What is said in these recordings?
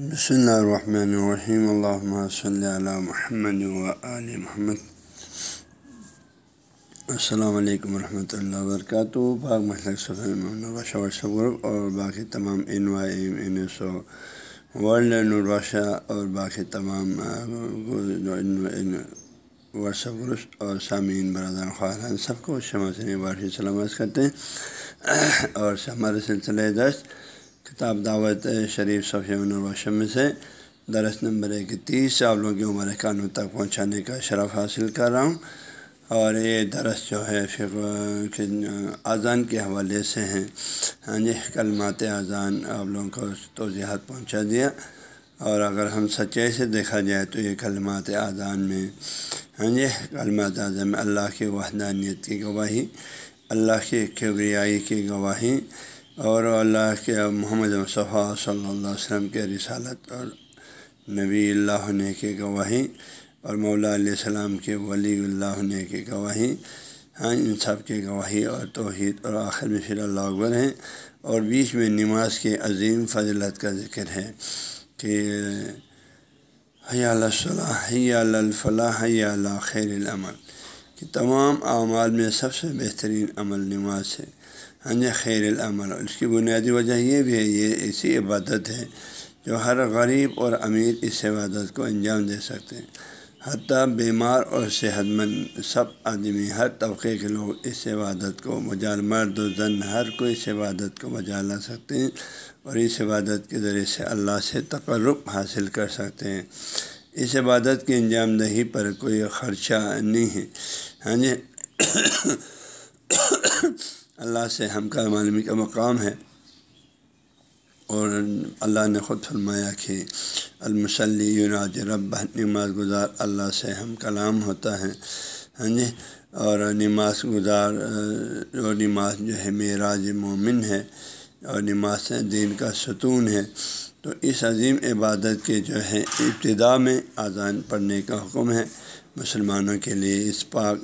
بسم اللہ الرحمن الرحیم اللہ صلی علی محمد و علیہ محمد السلام علیکم ورحمۃ اللہ وبرکاتہ پاک مسلک صفحہ گروپ اور باقی تمام ان Y N S O world نور نرواشا اور باقی تمام واٹس ایپ گروپ اور سامعین برادر خواہان سب کو شمع سے بارش سلامت کرتے ہیں۔ اور ہمارے سلسلے دست کتاب دعوت شریف صفی الواشم میں سے درس نمبر اکتیس آپ لوگوں کی عمر قانون تک پہنچانے کا شرف حاصل کر رہا ہوں۔ اور یہ درس جو ہے فقہ اذان کے حوالے سے ہیں ہاں جی کلمات اذان آپ لوگوں کو توضیحات پہنچا دیا۔ اور اگر ہم سچائی سے دیکھا جائے تو یہ کلمات اذان میں ہاں جی کلمات اعظم میں اللہ کی وحدانیت کی گواہی، اللہ کی کبریائی کی گواہی اور اللہ کے محمد مصطفیٰ صلی اللہ علیہ وسلم کے رسالت اور نبی اللہ ہونے کی گواہی اور مولا علیہ السلام کے ولی اللہ ہونے کی گواہی ہاں ان سب کی گواہی اور توحید اور آخر میں پھر اللہ اکبر ہیں۔ اور بیچ میں نماز کے عظیم فضلت کا ذکر ہے کہ حیا اللہ حیا الفلاح، حیا اللہ خیر العمل، کہ تمام اعمال میں سب سے بہترین عمل نماز ہے۔ ہاں جی خیر العمل۔ اس کی بنیادی وجہ یہ بھی ہے، یہ ایسی عبادت ہے جو ہر غریب اور امیر اس عبادت کو انجام دے سکتے ہیں۔ حتیٰ بیمار اور صحت مند سب آدمی، ہر طبقے کے لوگ اس عبادت کو مجال مرد و زن، ہر کوئی اس عبادت کو بجا لا سکتے ہیں اور اس عبادت کے ذریعے سے اللہ سے تقرب حاصل کر سکتے ہیں۔ اس عبادت کی انجام دہی پر کوئی خرچہ نہیں ہے۔ ہاں جی۔ اللہ سے ہم کا معلومی کا مقام ہے اور اللہ نے خود فرمایا کہ المسلی یوناج رب نماز گزار اللہ سے ہم کلام ہوتا ہے۔ ہاں جی؟ اور نماز گزار، اور نماز جو ہے معراج مومن ہے، اور نماز دین کا ستون ہے۔ تو اس عظیم عبادت کے جو ہے ابتدا میں اذان پڑھنے کا حکم ہے۔ مسلمانوں کے لیے اس پاک،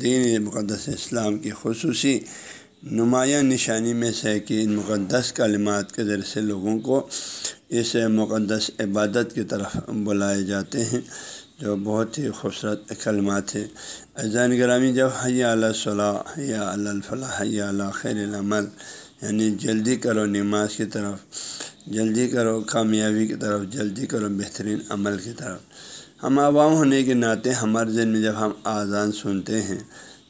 دین مقدس اسلام کی خصوصی نمایاں نشانی میں سے کہ ان مقدس کلمات کے ذریعے سے لوگوں کو اس مقدس عبادت کی طرف بلائے جاتے ہیں، جو بہت ہی خوبصورت کلمات ہیں۔ اذان گرامی جب حیا اللہ صلاح حیا الفلاح حیا اللہ خیر العمل یعنی جلدی کرو نماز کی طرف، جلدی کرو کامیابی کی طرف، جلدی کرو بہترین عمل کی طرف۔ ہم عوام ہونے کے ناطے ہمارے ذہن میں جب ہم آزان سنتے ہیں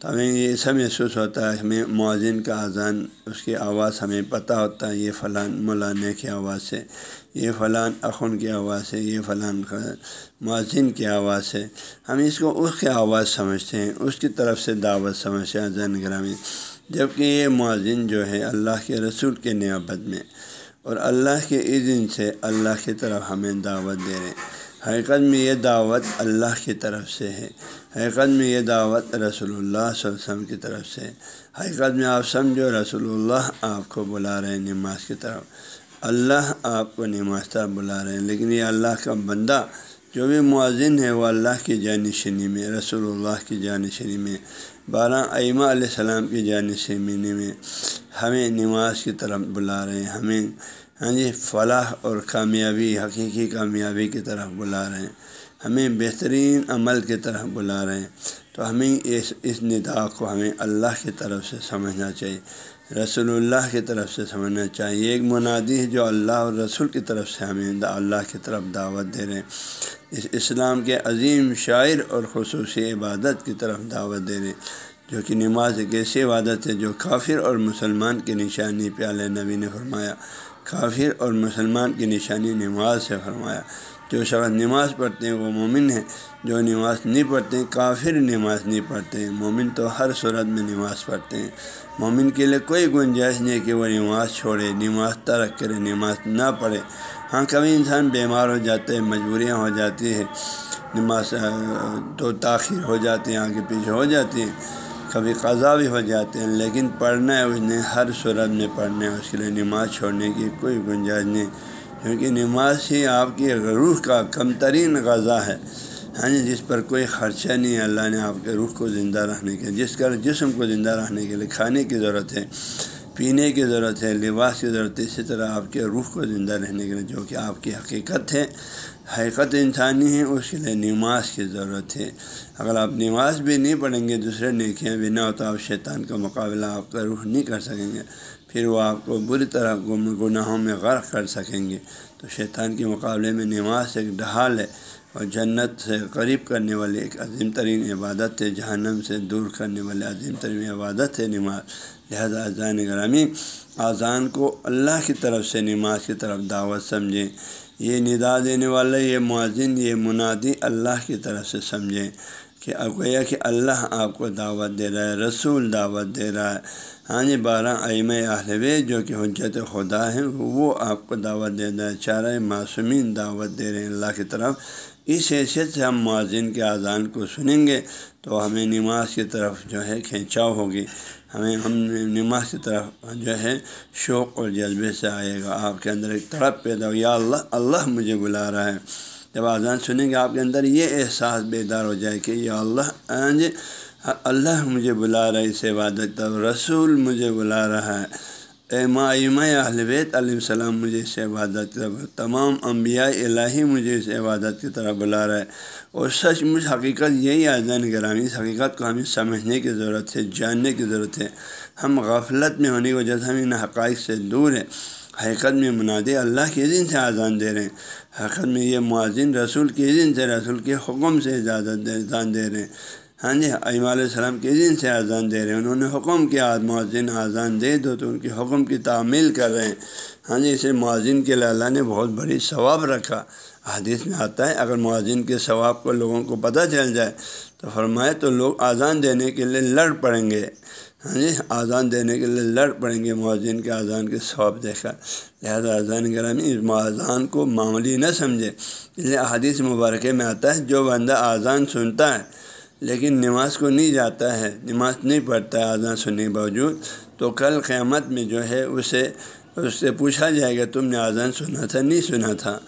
تو ہمیں یہ ایسا محسوس ہوتا ہے، ہمیں معذن کا اذان، اس کی آواز ہمیں پتہ ہوتا ہے، یہ فلان مولانے کی آواز سے یہ فلان اخن کی آواز سے یہ فلان معذن کی آواز سے ہم اس کو اس کی آواز سمجھتے ہیں، اس کی طرف سے دعوت سمجھتے ہیں اذان گرامی۔ جبکہ یہ معذن جو ہے اللہ کے رسول کے نیابت میں، اور اللہ کے اذن سے اللہ کی طرف ہمیں دعوت دے رہے ہیں۔ حقیقت میں یہ دعوت اللہ کی طرف سے ہے۔ حقیقت میں یہ دعوت رسول اللہ صلی اللہ علیہ وسلم کی طرف سے حقیقت میں آپ سمجھو رسول اللہ آپ کو بلا رہے ہیں نماز کی طرف، اللہ آپ کو نماز طرف بلا رہے ہیں، لیکن یہ اللہ کا بندہ جو بھی معذن ہے، وہ اللہ کی جانشینی میں رسول اللہ کی جانشینی میں، بارہ ائمہ علیہ السلام کی جانشینی میں ہمیں نماز کی طرف بلا رہے ہیں۔ ہمیں ہاں جی فلاح اور کامیابی، حقیقی کامیابی کی طرف بلا رہے ہیں۔ ہمیں بہترین عمل کی طرف بلا رہے ہیں۔ تو ہمیں اس اس ندا کو ہمیں اللہ کی طرف سے سمجھنا چاہیے۔ رسول اللہ کی طرف سے سمجھنا چاہیے۔ ایک منادی ہے جو اللہ اور رسول کی طرف سے ہمیں اللہ کی طرف دعوت دے رہے ہیں۔ اس اسلام کے عظیم شاعر اور خصوصی عبادت کی طرف دعوت دے رہے ہیں۔ جو کہ نماز ایک ایسی عبادت ہے جو کافر اور مسلمان کی نشانی پیال نبی نے فرمایا۔ کافر اور مسلمان کی نشانی نماز سے فرمایا، جو شخص نماز پڑھتے ہیں وہ مومن ہے، جو نماز نہیں پڑھتے ہیں کافر نماز نہیں پڑھتے ہیں۔ مومن تو ہر صورت میں نماز پڑھتے ہیں۔ مومن کے لیے کوئی گنجائش نہیں کہ وہ نماز چھوڑے، نماز ترک کرے، نماز نہ پڑھے۔ ہاں کبھی انسان بیمار ہو جاتے ہیں مجبوریاں ہو جاتی ہے نماز تو تاخیر ہو جاتی ہیں آگے پیچھے ہو جاتی ہیں۔ کبھی قضا بھی ہو جاتے ہیں، لیکن پڑھنا ہے، اس نے ہر صورت میں پڑھنا ہے، اس کے لیے نماز چھوڑنے کی کوئی گنجائش نہیں۔ کیونکہ نماز ہی آپ کی روح کا کم ترین غذا ہے۔ ہاں جی جس پر کوئی خرچہ نہیں ہے، اللہ نے آپ کے روح کو زندہ رکھنے کے جس کا جسم کو زندہ رکھنے کے لیے کھانے کی ضرورت ہے۔ پینے کی ضرورت ہے، لباس کی ضرورت ہے، اسی طرح آپ کے روح کو زندہ رہنے کے لیے جو کہ آپ کی حقیقت ہے، حقیقت انسانی ہے، اس کے لیے نماز کی ضرورت ہے۔ اگر آپ نماز بھی نہیں پڑھیں گے، دوسرے نیکیاں بھی نہ ہوتا آپ شیطان کا مقابلہ آپ کا روح نہیں کر سکیں گے۔ پھر وہ آپ کو بری طرح گناہوں میں غرق کر سکیں گے۔ تو شیطان کے مقابلے میں نماز ایک ڈھال ہے۔ اور جنت سے قریب کرنے والی ایک عظیم ترین عبادت ہے، جہنم سے دور کرنے والی عظیم ترین عبادت ہے نماز۔ لہذا اذان گرامی، اذان کو اللہ کی طرف سے نماز کی طرف دعوت سمجھیں۔ یہ ندا دینے والا یہ معذن یہ منادی اللہ کی طرف سے سمجھیں کہ گویا کہ اللہ آپ کو دعوت دے رہا ہے، رسول دعوت دے رہا ہے۔ ہاں جی بارہ ایم اہلوے جو کہ حجت خدا ہیں، وہ آپ کو دعوت دے رہا ہے چارہ معصومین دعوت دے رہے ہیں اللہ کی طرف۔ اس حیثیت سے ہم معذن کے اذان کو سنیں گے تو ہمیں نماز کی طرف جو ہے کھینچاؤ ہوگی۔ ہمیں ہم نماز کی طرف جو ہے شوق اور جذبے سے آئے گا۔ آپ کے اندر ایک طرف پیدا ہو یا اللہ اللہ مجھے بلا رہا ہے۔ جب اذان سنیں گے آپ کے اندر یہ احساس بیدار ہو جائے کہ یا اللہ جی اللہ مجھے بلا رہا ہے، اس عبادت تب رسول مجھے بلا رہا ہے۔ امام اہل بیت علیہ السلام مجھے اس عبادت کی طرف تمام انبیاء الہی مجھے اس عبادت کی طرح بلا رہا ہے اور سچ مجھ حقیقت یہی آزان گرامی، اس حقیقت کو ہمیں سمجھنے کی ضرورت ہے، جاننے کی ضرورت ہے۔ ہم غفلت میں ہونے کی وجہ سے ہم ان حقائق سے دور ہیں۔ حقیقت میں منادی اللہ کے دن سے آزان دے رہے ہیں۔ حقیقت میں یہ معذن رسول کے دن سے رسول کے حکم سے اجازت اذان دے رہے ہیں۔ ہاں جی عیم علیہ السلام کے دن سے اذان دے رہے ہیں، انہوں نے حکم کیا معذن اذان دے دو تو ان کے حکم کی تعمیل کر رہے ہیں۔ ہاں جی اسے معذن کے لیے اللہ نے بہت بڑی ثواب رکھا۔ حدیث میں آتا ہے، اگر معذن کے ثواب کو لوگوں کو پتہ چل جائے تو فرمائے تو لوگ اذان دینے کے لیے لڑ پڑیں گے۔ ہاں جی اذان دینے کے لیے لڑ پڑیں گے معذن کے اذان کے ثواب دیکھ کر لہٰذا اذان گرامی اس اذان کو معمولی نہ سمجھے۔ اس لیے حدیث مبارکے میں آتا ہے، جو بندہ اذان سنتا ہے لیکن نماز کو نہیں جاتا ہے، نماز نہیں پڑھتا ہے آزان سننے کے باوجود۔ تو کل قیامت میں جو ہے، اسے، اس سے پوچھا جائے گا، تم نے آزان سنا تھا؟ نہیں سنا تھا۔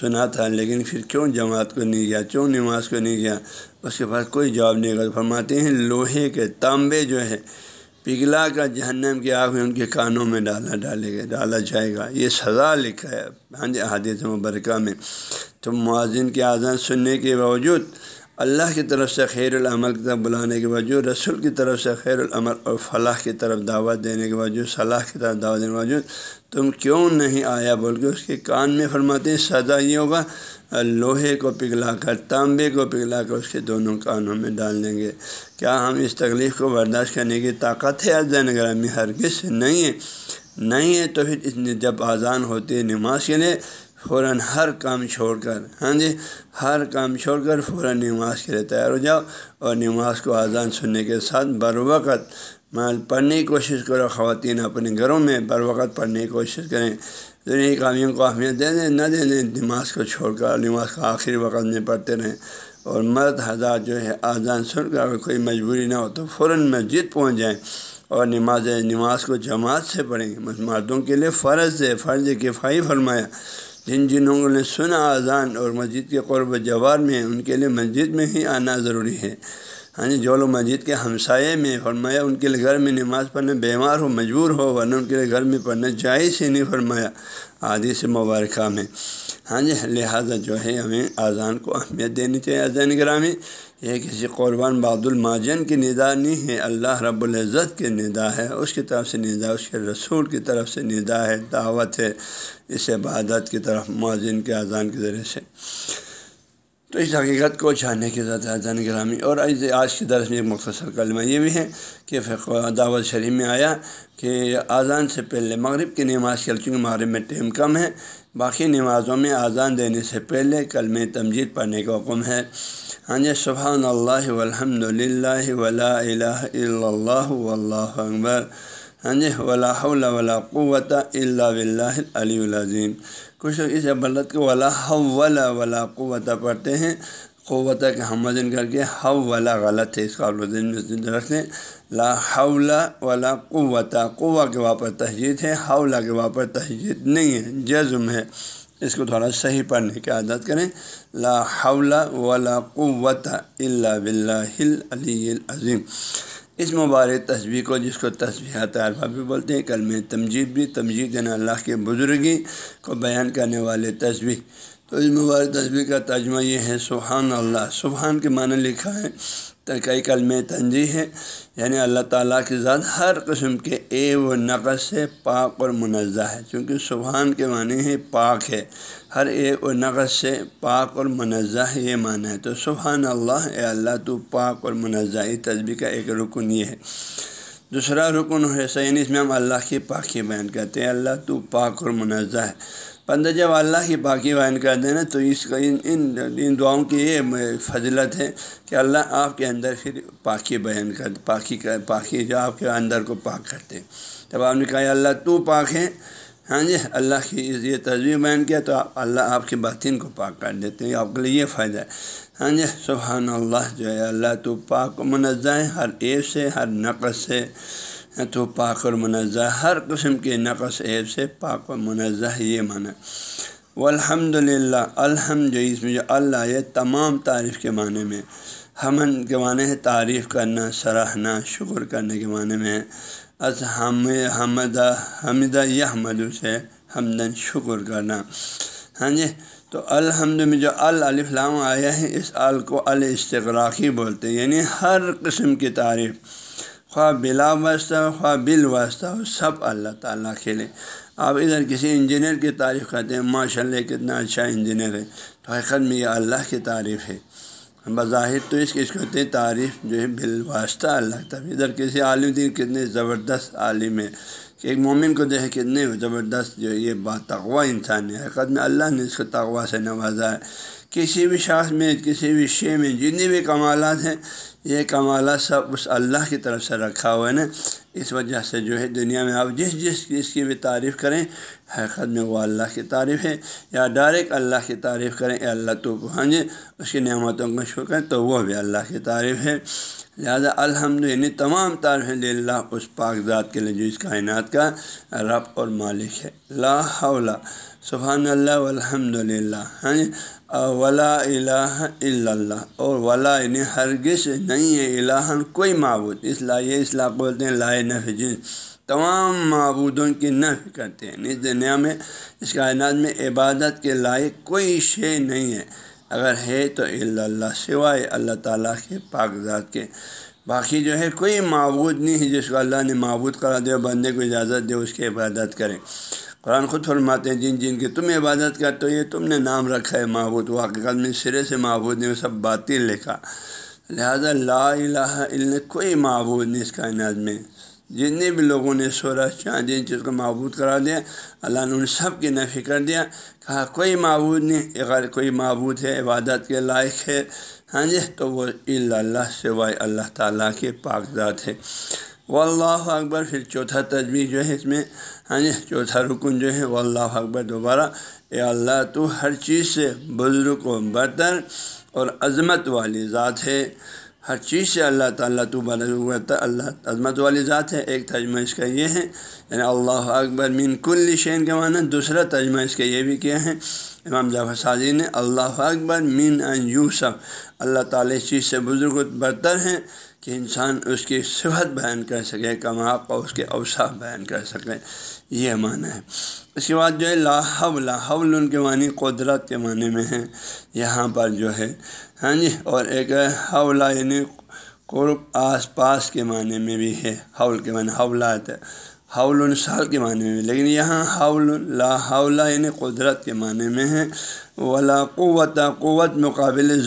سنا تھا، لیکن پھر کیوں جماعت کو نہیں گیا؟ کیوں نماز کو نہیں گیا؟ اس کے پاس کوئی جواب نہیں۔ گا فرماتے ہیں، لوہے کے تانبے جو ہے، پگھلا کا جہنم کی آگ میں ان کے کانوں میں ڈالا، ڈالے گا، ڈالا جائے گا۔ یہ سزا لکھا ہے ہاں جی حادث مبرکہ میں۔ تو معذن کی آزان سننے کے باوجود اللہ کی طرف سے خیر العمل کی طرف بلانے کے باوجود، رسول کی طرف سے خیر العمل اور فلاح کی طرف دعوت دینے کے باوجود، صلاح کی طرف دعوت دینے کے باوجود، تم کیوں نہیں آیا؟ بول کے اس کے کان میں فرماتے ہیں، سزا یہ ہوگا، لوہے کو پگھلا کر، تانبے کو پگھلا کر اس کے دونوں کانوں میں ڈال دیں گے۔ کیا ہم اس تکلیف کو برداشت کرنے کی طاقت ہے؟ ازین گرامی ہرگز نہیں ہے۔ نہیں ہے تو پھر جب آزان ہوتی ہے نماز کے لیے فوراً ہر کام چھوڑ کر ہاں جی ہر کام چھوڑ کر فوراً نماز کے لیے تیار ہو جاؤ اور نماز کو آزان سننے کے ساتھ بر وقت مال پڑھنے کی کوشش کرو، خواتین اپنے گھروں میں بر وقت پڑھنے کی کوشش کریں۔ دنیا کامیوں کو اہمیت دے دیں، نہ دے دیں، نماز کو چھوڑ کر، نماز کا آخری وقت میں پڑھتے رہیں۔ اور مرد حضرات جو ہے آزان سن کر اگر کوئی مجبوری نہ ہو تو فوراً مسجد پہنچ جائیں اور نماز نماز کو جماعت سے پڑھیں۔ مردوں کے لیے فرض ہے، فرض کفائی فرمایا۔ جن جنہوں نے سنا اذان اور مسجد کے قرب جوار میں ان کے لیے مسجد میں ہی آنا ضروری ہے۔ ہاں جی جو لوگ مسجد کے ہمسائے میں فرمایا ان کے لیے گھر میں نماز پڑھنے بیمار ہو، مجبور ہو، ورنہ ان کے لیے گھر میں پڑھنا جائز ہی نہیں، فرمایا۔ عادی سے مبارکہ میں۔ ہاں جی لہٰذا جو ہے، ہمیں اذان کو اہمیت دینی چاہیے۔ اذان گرامی یہ کسی قربان بعد الماجن کی ندا نہیں ہے، اللہ رب العزت کی ندا ہے، اس کی طرف سے ندا اس کے رسول کی طرف سے ندا ہے، دعوت ہے، اس عبادت کی طرف معذن کے اذان کے ذریعے سے۔ تو اس حقیقت کو جاننے کی ذات اذان گرامی۔ اور آج کی درس میں ایک مختصر کلمہ یہ بھی ہے کہ دعوت شریف میں آیا کہ اذان سے پہلے مغرب کی نماز کے چونکہ مغرب میں ٹیم کم ہے، باقی نمازوں میں اذان دینے سے پہلے کلم تمجید پڑھنے کا حکم ہے۔ ہاں جی سبحان اللہ الحمد للہ ولا الہ الا اللہ واللہ اکبر۔ ہاں جی ولا حول ولا قوت اللہ بلّہ علی العظیم۔ کچھ لوگ اس عبادت کو ولا ولا ولا قوت پڑھتے ہیں۔ قوت کے حمدن کر کے حو ولا غلط ہے، اس کا میں رکھتے لا حول ولا قوت قوا کے واپر تہجید ہے حولا کے واپر تہجید نہیں ہے، جزم ہے۔ اس کو تھوڑا صحیح پڑھنے کی عادت کریں۔ لا حول ولا قوت اللہ بلّہ علی العظیم۔ اس مبارک تصویر کو جس کو تصویرات عرفہ بھی بولتے ہیں، کل میں تمجید بھی، تمجید یعنی اللہ کے بزرگی کو بیان کرنے والے تصویر۔ تو اس مبارک تصویر کا ترجمہ یہ ہے، سبحان اللہ۔ سبحان کے معنی لکھا ہے کئی کلم تنجی ہے۔ یعنی اللہ تعالیٰ کی ذات ہر قسم کے اے و نقص سے پاک اور منزہ ہے، چونکہ سبحان کے معنی ہے پاک ہے۔ ہر اے و نقص سے پاک اور منزہ ہے، یہ معنی ہے۔ تو سبحان اللہ، اے اللہ، تو پاک اور منزہ، یہ تصویر کا ایک رکن یہ ہے۔ دوسرا رکن ہے یعنی اس میں ہم اللہ کی پاکی بیان کرتے ہیں۔ اللہ، تو پاک اور منزہ ہے۔ بندہ جب اللہ کی پاکی بیان کر دیں نا، تو اس کا ان ان دعاؤں کی یہ فضلت ہے کہ اللہ آپ کے اندر پھر پاکی بیان کر پاکی کر پاکی جو آپ کے اندر کو پاک کرتے ہیں۔ جب آپ نے کہا اللہ تو پاک ہے ہاں جی اللہ کی یہ تصویر بیان کیا تو آپ اللہ آپ کے باطن کو پاک کر دیتے ہیں، آپ کے لیے یہ فائدہ ہے۔ ہاں جی سبحان اللہ، جو ہے اللہ تو پاک و منزہ ہے، ہر ایپ سے، ہر نقص سے۔ تو پاک اور منزہ، ہر قسم کے نقص عیب سے پاک و منزہ یہ معنی و الحمد للہ الحمد اس میں جو اللہ یہ تمام تعریف کے معنی میں۔ ہمن کے معنی ہے تعریف کرنا، سراہنا، شکر کرنے کے معنی میں ہے۔ از ہم حمدہ حمدہ یہ حمد سے ہمدن شکر کرنا۔ ہاں جی؟ تو الحمد میں جو الفلام آیا ہے، اس ال کو الاستغراقی بولتے ہیں یعنی ہر قسم کی تعریف۔ خواہ بلا واسطہ ہو خواہ بل واسطہ ہو سب اللہ تعالیٰ کھیلے۔ آپ ادھر کسی انجینئر کی تعریف کرتے ہیں ماشاء اللہ کتنا اچھا انجینئر ہے۔ تو حقیقت میں یہ اللہ کی تعریف ہے۔ بظاہر تو اس کی اس کو تعریف جو ہے بال واسطہ اللہ تب ادھر کسی عالم دین کتنے زبردست عالم ہے کہ ایک مومن کو دیکھے کتنے زبردست جو یہ بات تغوا انسان ہے۔ حقیقت میں اللہ نے اس کو تغوا سے نوازا ہے۔ کسی بھی شاخ میں، کسی بھی شے میں، جتنی بھی کمالات ہیں یہ کمالات سب اس اللہ کی طرف سے رکھا ہوا ہے نا، اس وجہ سے جو ہے دنیا میں آپ جس جس چیز کی بھی تعریف کریں حقیقت میں وہ اللہ کی تعریف ہے، یا ڈائریکٹ اللہ کی تعریف کریں یا اللہ تو ہاں اس کی نعمتوں کا شکر کریں تو وہ بھی اللہ کی تعریف ہے۔ لہذا الحمد یعنی تمام تعریف للہ اس پاک ذات کے لیے، جو اس کائنات کا رب اور مالک ہے۔ لا حول سبحان اللہ الحمد للہ ہاں یعنی ولا الہ الا اللہ، اور ولا یعنی ہرگز نہیں ہے الہن کوئی معبود، اس لائے اصلاح بولتے ہیں، لائے نف تمام معبودوں کی نف کرتے ہیں۔ اس دنیا میں، اس کائنات میں عبادت کے لائق کوئی شے نہیں ہے۔ اگر ہے تو اللہ، سوائے اللہ تعالیٰ کے پاک ذات کے۔ باقی جو ہے، کوئی معبود نہیں ہے جس کو اللہ نے معبود کرا دے بندے کو اجازت دے، اس کی عبادت کریں قرآن خود فرماتے ہیں، جن جن کی تم عبادت کر تو یہ تم نے نام رکھا ہے معبود۔ وہ حقیقت میں سرے سے معبود نہیں، وہ سب باطل لکھا لہٰذا لا الہ الا کوئی معبود نہیں اس کائنات میں۔ جتنے بھی لوگوں نے سورج چاند، جن چیز کو معبود کرا دیا، اللہ نے ان سب کی نفی کر دیا، کہا کوئی معبود نہیں اگر کوئی معبود ہے، عبادت کے لائق ہے۔ ہاں جی تو وہ اللہ سوائے اللہ تعالیٰ کے پاک ذات ہے۔ وہ اللہ اکبر، پھر چوتھا تجویز جو ہے اس میں ہاں جی چوتھا رکن جو ہے وہ اللہ اکبر دوبارہ، اے اللہ تو ہر چیز سے بزرگ و برتر اور عظمت والی ذات ہے۔ ہر چیز سے اللہ تعالیٰ تو برتر، اللہ عظمت والی ذات ہے۔ ایک ترجمہ اس کا یہ ہے یعنی اللہ اکبر مین کل شین کے معنی، دوسرا ترجمہ اس کا یہ بھی کیا ہے۔ امام جعفر سازی نے، اللہ اکبر مین ان یوسف، اللہ تعالیٰ اس چیز سے بزرگ و برتر ہیں۔ کہ انسان اس کی صفت بیان کر سکے کما کا اس کے اوساف بیان کر سکے، یہ معنی ہے۔ اس کے بعد جو ہے لاہب حول ان کے معنی قدرت کے معنی میں ہے یہاں پر جو ہے ہاں جی اور ایک حولا یعنی قرب آس پاس کے معنی میں بھی ہے۔ حول کے معنی، حولات حول سال کے معنی میں۔ لیکن یہاں حول لا حولہ یعنی قدرت کے معنی میں ہے۔ ولا قوت قوت مقابل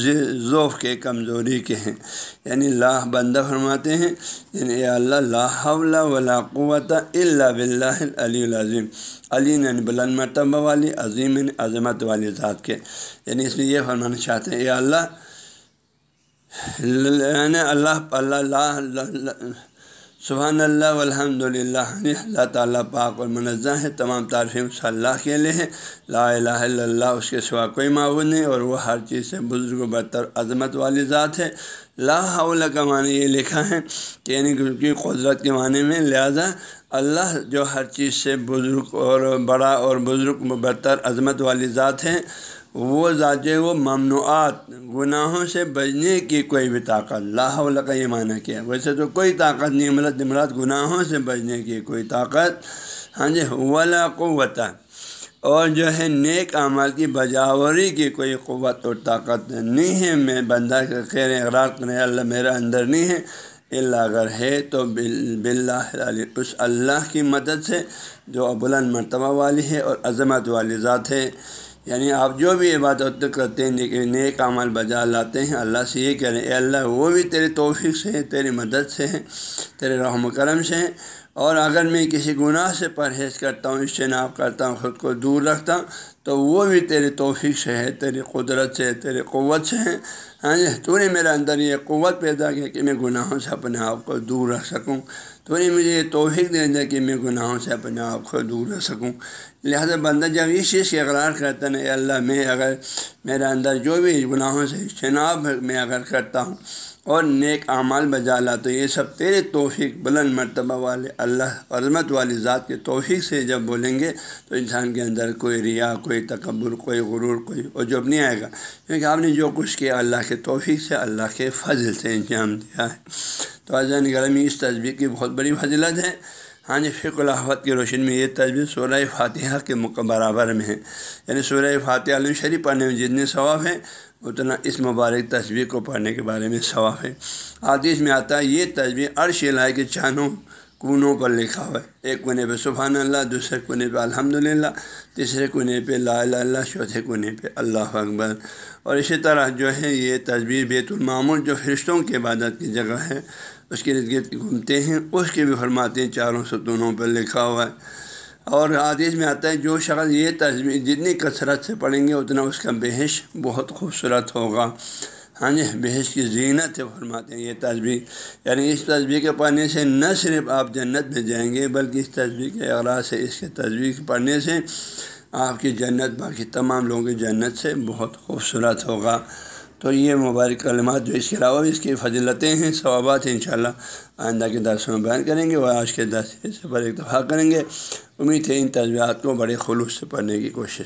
ذوف کے کمزوری کے ہیں۔ یعنی لاہ بندہ فرماتے ہیں یعنی اے اللہ، لا حول ولا قوت اللہ بلّہ علی العظیم۔ علی یعنی بلند مرتبہ والی، عظیم یعنی عظمت والی ذات کے۔ یعنی اس میں یہ فرمانا چاہتے ہیں، اے اللہ یعنی اللہ اللہ سبحان اللہ الحمد للہ اللہ تعالیٰ پاک اور منظہ ہے تمام تعریفیں صلی اللہ کے لیے لا الہ الا اللہ، اس کے سوا کوئی معاون نہیں، اور وہ ہر چیز سے بزرگ و برتر عظمت والی ذات ہے۔ لا حول کا معنی یہ لکھا ہے کہ یعنی کیونکہ قدرت کے معنی میں، لہذا اللہ جو ہر چیز سے بزرگ اور بڑا اور بزرگ و برتر عظمت والی ذات ہے وہ ذات ہے وہ ممنوعات، گناہوں سے بچنے کی کوئی بھی طاقت لاہ کا یہ معنی کیا ویسے تو کوئی طاقت نہیں مطلب ملت نمرات گناہوں سے بچنے کی کوئی طاقت۔ ہاں جی ولا قوت۔ اور جو ہے نیک عمل کی بجاوری کی کوئی قوت اور طاقت نہیں ہے۔ میں بندہ خیر اقرار کریں اللہ میرا اندر نہیں ہے۔ اللہ اگر ہے تو بلّہ اس اللہ کی مدد سے جو بلند مرتبہ والی ہے اور عظمت والی ذات ہے۔ یعنی آپ جو بھی عبادت کرتے ہیں، نیک عمل بجا لاتے ہیں، اللہ سے یہ کہہ رہے ہیں، اے اللہ، وہ بھی تیرے توفیق سے ہیں، تیری مدد سے ہیں، تیرے رحم و کرم سے ہیں۔ اور اگر میں کسی گناہ سے پرہیز کرتا ہوں اجتناب کرتا ہوں، خود کو دور رکھتا ہوں، تو وہ بھی تیرے توفیق سے ہے، تیری قدرت سے تیرے قوت سے ہیں ہاں جی تو نے میرے اندر یہ قوت پیدا کیا کہ میں گناہوں سے اپنے آپ کو دور رکھ سکوں۔ تو نے مجھے یہ توفیق دے دیا کہ میں گناہوں سے اپنے آپ کو دور رکھ سکوں۔ لہٰذا بندہ جب اس چیز کی اقرار کرتا ہے اللہ، میں اگر میرے اندر جو بھی گناہوں سے اجتناب میں اگر کرتا ہوں اور نیک اعمال بجالا تو یہ سب تیرے توفیق بلند مرتبہ والے اللہ عظمت والی ذات کے توفیق سے جب بولیں گے تو انسان کے اندر کوئی ریا، کوئی تکبر، کوئی غرور، کوئی عجب نہیں آئے گا۔ کیونکہ آپ نے جو کچھ کیا اللہ کے توفیق سے، اللہ کے فضل سے انجام دیا ہے۔ تو عظیم گرمی اس تصویر کی بہت بڑی فضلت ہے۔ ہاں جی فک الحوت کی روشنی میں یہ تصویر سورہ فاتحہ کے برابر میں ہے۔ یعنی سورہ فاتحہ علیہ شریف پڑھنے میں جتنے ثواب ہیں اتنا اس مبارک تصویر کو پڑھنے کے بارے میں ثواب ہے۔ حادث میں آتا ہے، یہ تصویر عرش لائے کے چانوں کونوں پر لکھا ہوا ہے۔ ایک کونے پہ سبحان اللہ، دوسرے کونے پہ الحمد للہ تیسرے کونے پہ لا اللہ، چوتھے کونے پہ اللہ اکبر۔ اور اسی طرح جو ہے، یہ تصویر بیت المعمول جو فرشتوں کی عبادت کی جگہ ہے، اس کے ارد گرد گھومتے ہیں، اس کے بھی فرماتے ہیں، چاروں ستونوں پر لکھا ہوا ہے۔ اور حادث میں آتا ہے جو شخص یہ تصویر جتنی کثرت سے پڑھیں گے، اتنا اس کا بحث بہت خوبصورت ہوگا۔ ہاں جی بحث کی زینت ہے فرماتے ہیں یہ تصویر یعنی اس تصویر کے پڑھنے سے نہ صرف آپ جنت میں جائیں گے، بلکہ اس تصویر کے اغراض سے، اس کے تصویر پڑھنے سے آپ کی جنت، باقی تمام لوگوں کی جنت سے بہت خوبصورت ہوگا۔ تو یہ مبارک کلمات جو اس کے علاوہ بھی اس کی فضلتیں ہیں، ثوابات ہیں انشاءاللہ آئندہ کے درسوں میں بیان کریں گے وہ آج کے درس سے پر اتفاق کریں گے۔ امید ہے ان تجزیات کو بڑے خلوص سے پڑھنے کی کوشش